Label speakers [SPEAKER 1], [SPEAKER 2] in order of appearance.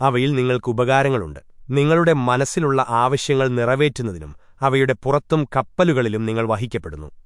[SPEAKER 1] അവയിൽ നിങ്ങൾക്ക് ഉപകാരങ്ങളുണ്ട്. നിങ്ങളുടെ മനസ്സിലുള്ള ആവശ്യങ്ങൾ നിറവേറ്റുന്നതിനും അവയുടെ പുറത്തും കപ്പലുകളിലും നിങ്ങൾ വഹിക്കപ്പെടുന്നു.